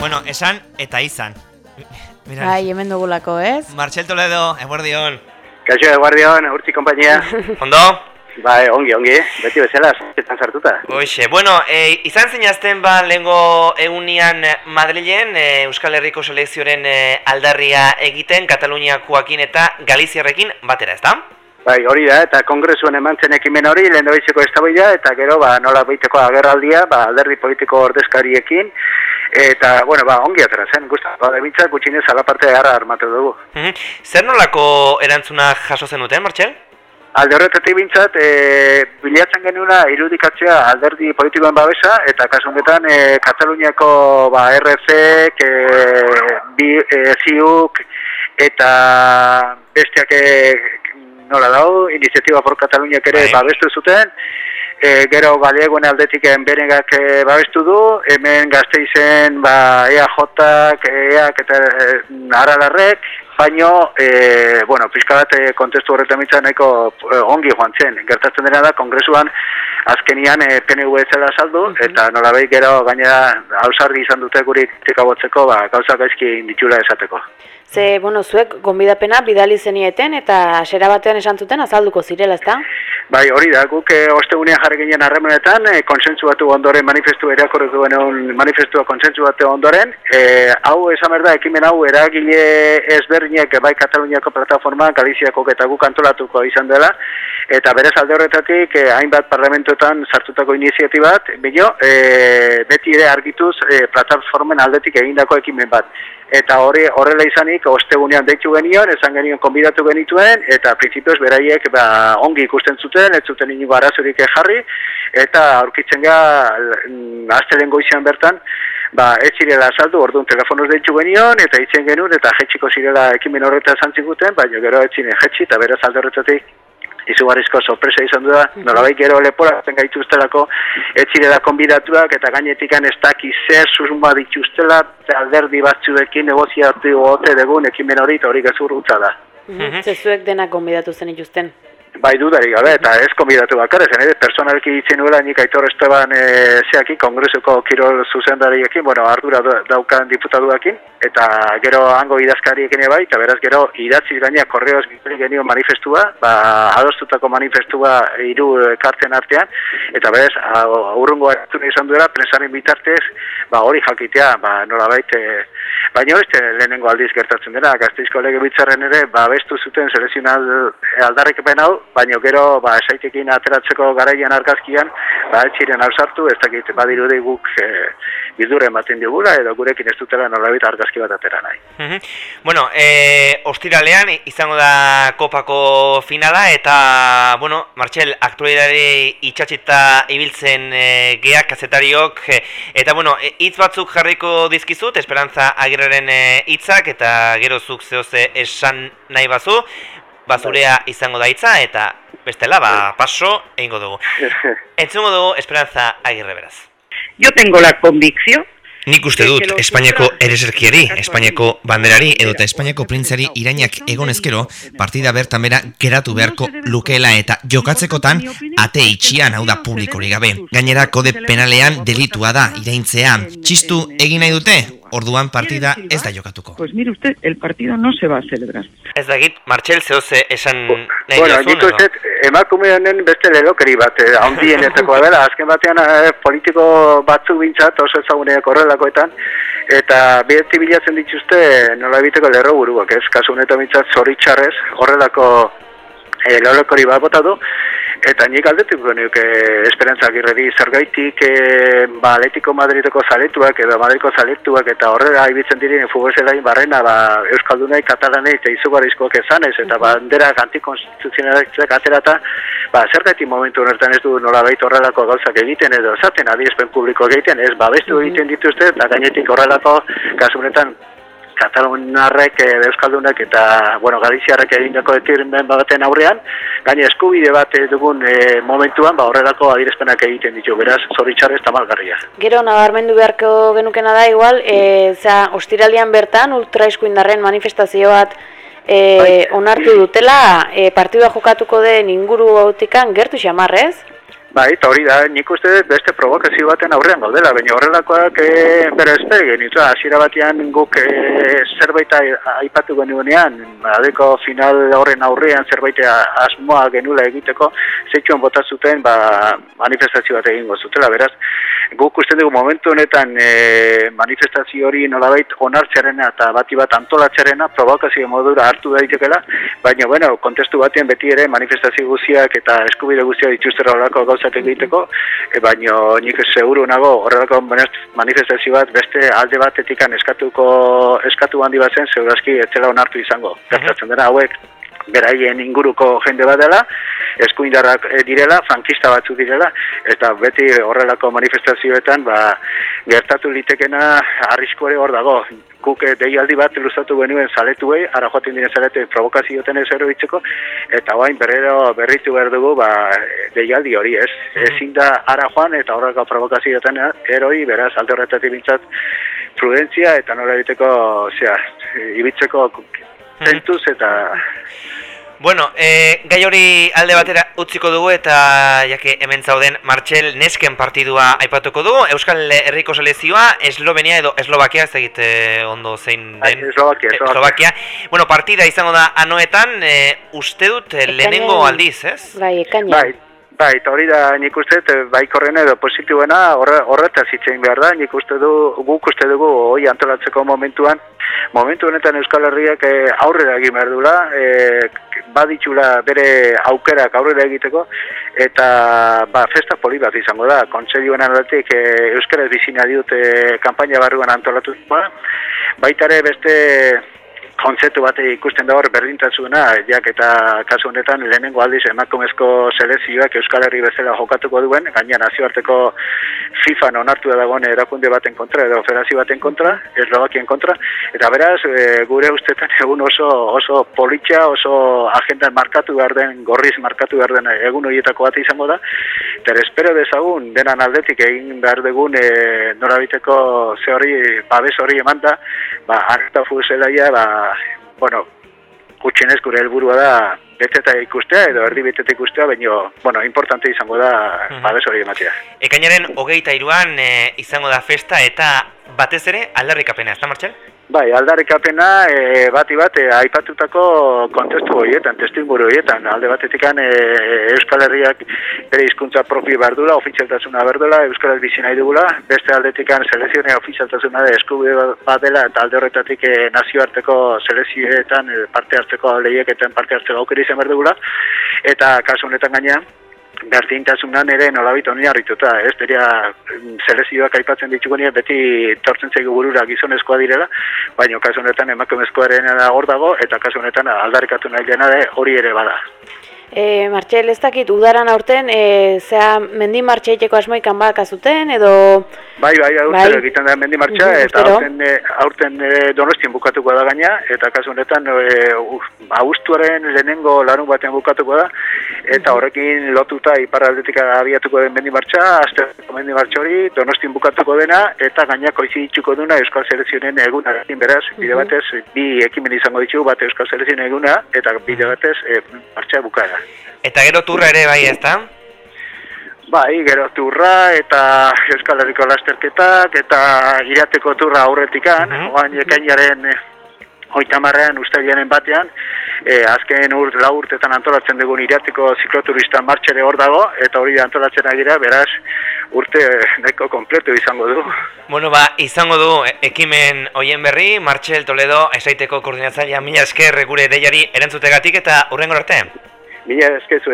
Bueno, esan eta izan. Mira. Ai, hemen dugulako, ez? Martxel Toledo, eguardion. Kaixo, eguardion, urtzi kompainia. Ondo? Bai, ongi, ongi, beti bezala, zetan sartuta. Hoxe, bueno, e, izan zeinazten ba lehengo eunian Madrilen, e, Euskal Herriko selekzioaren e, aldarria egiten, Kataluniakoakin eta Galiziarrekin batera, ezta? Bai, hori da, eta kongresuen eman zen ekimen hori, lehen dabeitzeko ez eta gero, ba, nola baiteko agerraldia, ba, alderdi politiko ordezkariekin, eta, bueno, ba, ongi atera zen, guztatu, ba, debitzak gutxinez alaparte gara armatu dugu. Mm Zer nolako erantzuna jaso zen duten, Martxel? Alde horretatik bintzat, e, bilatzen genuna irudikatzea alderdi politikoen babesa, eta kasunetan e, Kataluniako ba, RC, e, bi, e, ziuk, eta bestiak e, nola dau, iniziatiba por Kataluniak ere bai. babestu zuten, e, gero galegoen aldetik enberegak e, babestu du, hemen gazte izen ba, EAJ, EAK eta e, aralarrek, baino, e, bueno, pixka bat e, kontestu horretan mitzan nahiko e, ongi joan zen. Gertatzen dena da, kongresuan azkenian e, PNV zela saldu, eta nola gero gainera hausarri izan dute guri tikabotzeko, ba, gauza gaizki inditxula esateko. Ze, bueno, zuek gonbidapena bidali zenieten eta asera batean esan zuten azalduko zirela, ezta? Bai, hori da, guk e, ostegunean jarri ginen harremenetan, e, konsensu batu ondoren manifestu erakorrek duen manifestua konsensu batu ondoren, e, hau esan berda, ekimen hau eragile ezberdinak bai Kataluniako plataforma, Galiziako eta guk antolatuko izan dela, eta berez alde horretatik eh, hainbat parlamentoetan sartutako iniziatibat, bilo, eh, beti ere argituz eh, plataformen aldetik egindako ekimen bat. Eta hori horrela izanik, ostegunean deitu genion, esan genion konbidatu genituen, eta prinsipioz beraiek ba, ongi ikusten zuten, ez zuten inigo arazurik jarri, eta aurkitzen ga, mm, aztelen goizean bertan, ba, ez zirela saldu, orduan telefonoz deitu genion, eta itzen genuen, eta jetxiko zirela ekimen horreta zantzikuten, baina gero ez zinen jetxi, eta beraz alde horretatik izugarrizko sorpresa izan du da, bai gero lepora zen gaitu ustelako, etxirela konbidatuak eta gainetikan ez daki zer susuma dituztela, alderdi batzuekin negoziatu gote degun ekimen hori eta hori gezur da. Zezuek dena konbidatu zen ituzten? Bai dudarik gabe, eta ez konbidatu bakar, zen ere, personalki ditzen nuela nik aitor esteban e, zeakin, kongresuko kirol zuzendariekin, bueno, ardura daukan diputatuakin, eta gero hango idazkariekin bai, eta beraz gero idatzi gaina korreoz genio manifestua, ba, adostutako manifestua hiru karten artean, eta beraz, aurrungo hartu izan duela, presaren bitartez, ba, hori jakitea, ba, nola baita, Baina ez lehenengo aldiz gertatzen dena, gazteizko lege bitzaren ere, ba, bestu zuten selezional aldarrik hau, baina gero, ba, esaitekin ateratzeko garaian argazkian, ba, etxiren hausartu, ez dakit, badiru guk e, bidure ematen digula, edo gurekin ez dutela norabit argazki bat atera nahi. Bueno, e, ostiralean izango da kopako finala, eta, bueno, Martxel, aktualidari itxatxita ibiltzen e, geak, kazetariok, e, eta, bueno, hitz batzuk jarriko dizkizut, esperantza agirre Eh, hitzak eta gero zuk zehoze esan nahi bazu, bazurea izango da hitza eta bestela, ba, paso egingo dugu. Entzungo dugu Esperanza Agirre beraz. Yo tengo la convicción Nik uste dut, Espainiako ereserkiari, Espainiako banderari edota Espainiako printzari irainak egonezkero, partida bertan bera geratu beharko lukeela eta jokatzekotan ate itxian hau da publikori gabe. Gainera kode penalean delitua da iraintzea. Txistu egin nahi dute, orduan partida ez da jokatuko. Pues mire usted, el partido no se va a celebrar. Ez da git, Martxel, zehose esan nahi bueno, ditu ez, emakume honen beste lelokeri bat, eh, handienetako dela, azken batean eh, politiko batzu bintzat, oso ezaguneak horrelakoetan, eta beti bilatzen dituzte nola biteko lerro buruak, ez, kasu honetan bintzat zoritxarrez, horrelako eh, lelokeri bat bota du, Eta nik aldetik genuke esperantza girredi zergaitik e, ba, Atletico Madrideko zaletuak edo Madrideko zaletuak eta horrela ibitzen diren futbolzelain barrena ba, Euskaldunai, Katalanei eta izugarrizkoak ezanez eta bandera antikonstituzionalak aterata ba, zergaitik momentu honetan ez du nola horrelako gauzak egiten edo zaten adierazpen publiko egiten ez babestu egiten dituzte eta gainetik horrelako kasunetan Katalunarrek, e, Euskaldunak eta, bueno, Galiziarrek egindako ekirmen baten aurrean, gaine eskubide bat dugun e, momentuan, ba, horrelako adirezpenak egiten ditu, beraz, zoritxarrez tamalgarria. Gero, nabarmendu beharko genukena da, igual, e, za, ostiralian bertan, ultraizkuindarren manifestazio bat e, onartu dutela, e, partidua jokatuko den inguru gautikan, gertu xamarrez? Bai, eta hori da, nik uste dut beste provokazio baten aurrean gaudela, baina horrelakoak e, bera ezpe, genitu, hasiera batean guk e, zerbait aipatu genuenean, adeko final horren aurrean zerbait asmoa genula egiteko, zeitxuan bota ba, manifestazio bat egingo zutela, beraz, guk uste dugu momentu honetan e, manifestazio hori nolabait onartzearena eta bati bat antolatzearena provokazio modura hartu daitekela, baina, bueno, kontestu batean beti ere manifestazio guztiak eta eskubide guztiak dituztera horrelako gauzak egiteko, e, baina nik seguru nago horrelako manif- manifestazio bat beste alde batetikan eskatuko eskatu handi bat zen, segurazki etzela onartu izango. Gertatzen dena hauek beraien inguruko jende bat dela, eskuindarrak eh, direla, frankista batzuk direla, eta beti horrelako manifestazioetan ba, gertatu litekena arrisku ere hor dago. Guk eh, deialdi bat luzatu genuen zaletuei, ara joaten diren zalete provokazioten ez eroitzeko, eta bain berrero berritu behar dugu ba, deialdi hori ez. Ezin da ara joan eta horrelako provokazioten eroi, beraz alde horretatik bintzat prudentzia eta nola egiteko, osea, ibitzeko tentuz eta Bueno, e, gai hori alde batera utziko dugu eta jake hemen zauden Martxel Nesken partidua aipatuko dugu. Euskal Herriko selezioa Eslovenia edo Eslovakia ez egite ondo zein Bai, den. Eslovakia, Eh, Eslovakia. Bueno, partida izango da anoetan, e, uste dut eh, lehenengo aldiz, ez? Bai, ekaina. Bai, bai, eta hori da nik uste dut, eh, bai korrena edo positiboena horre, horretaz hitzein behar da, nik uste du, guk uste dugu hoi antolatzeko momentuan, momentu honetan Euskal Herriak eh, aurrera egin behar dula, eh, baditxula bere aukerak aurrera egiteko, eta ba, festa poli bat izango da, kontsedioen aldatik eh, Euskaraz bizina dute kanpaina barruan antolatu baita ere beste kontzeptu bate ikusten da hor berdintasuna, jak eta kasu honetan lehenengo aldiz emakumezko selezioak Euskal Herri bezala jokatuko duen, gaina nazioarteko FIFA onartu da dagoen erakunde baten kontra edo federazio baten kontra, Eslovakien kontra, eta beraz e, gure ustetan egun oso oso politxa, oso agendan markatu behar den, gorriz markatu behar den egun horietako bat izango da, eta espero dezagun denan aldetik egin behar dugun e, norabiteko ze hori, babes hori eman da, ba, harta fuzelaia, ba, bueno, gutxienez gure helburua da beteta ikustea edo erdi beteta ikustea, baina, bueno, importante izango da Mhm. babes hori ematea. Ekainaren hogeita iruan e, izango da festa eta batez ere aldarrikapena, ez da Martxel? Bai, aldarrikapena e, bati bat e, aipatutako kontestu horietan, testu inguru horietan, alde batetikan e, Euskal Herriak bere hizkuntza propio behar dula, ofizialtasuna behar dula, Euskaraz bizi nahi dugula, beste aldetikan selezionea ofizialtasuna da eskubide bat dela, eta alde horretatik e, nazioarteko selezioetan e, parte hartzeko lehieketan parte hartzeko aukera izan behar dugula, eta kasu honetan gainean, berdintasunan ere nolabit honi harrituta, ez, beria mm, selezioak aipatzen ditugunean beti tortzen zaigu burura gizonezkoa direla, baina kasu honetan emakumezkoaren hor dago, eta kasu honetan aldarrikatu nahi dena de hori ere bada. E, Martxel, ez dakit, udaran aurten, e, zea, mendi martxeiteko asmoikan bakazuten, edo... Bai, bai, aurten Bai. egiten da mendi martxa, eta aurten, e, aurten e, donostien bukatuko da gaina, eta kasu honetan e, abuztuaren lehenengo larun batean bukatuko da, eta horrekin lotuta iparraldetik abiatuko den mendi martxa, azterko mendi martxa hori, donostien bukatuko dena, eta gaina koiziditzuko duna Euskal Selezionen egunarekin beraz, bide batez, bi ekimen izango ditugu, bat Euskal Selezionen eguna, eta bide batez e, martxa bukaera. Eta gero turra ere bai, ez da? Bai, gero turra eta Euskal Herriko lasterketak eta irateko turra aurretikan, Mhm. oain ekainaren eh, hogeita marrean ustailaren batean, eh, azken urt, lau urtetan antolatzen dugun irateko zikloturista martxere hor dago, eta hori antolatzen agira, beraz, urte eh, nahiko kompletu izango du. Bueno, ba, izango du e- ekimen hoien berri, Martxel Toledo, esaiteko koordinatzailea mila esker gure deiari erantzutegatik eta hurrengo arte. Mila eskezu.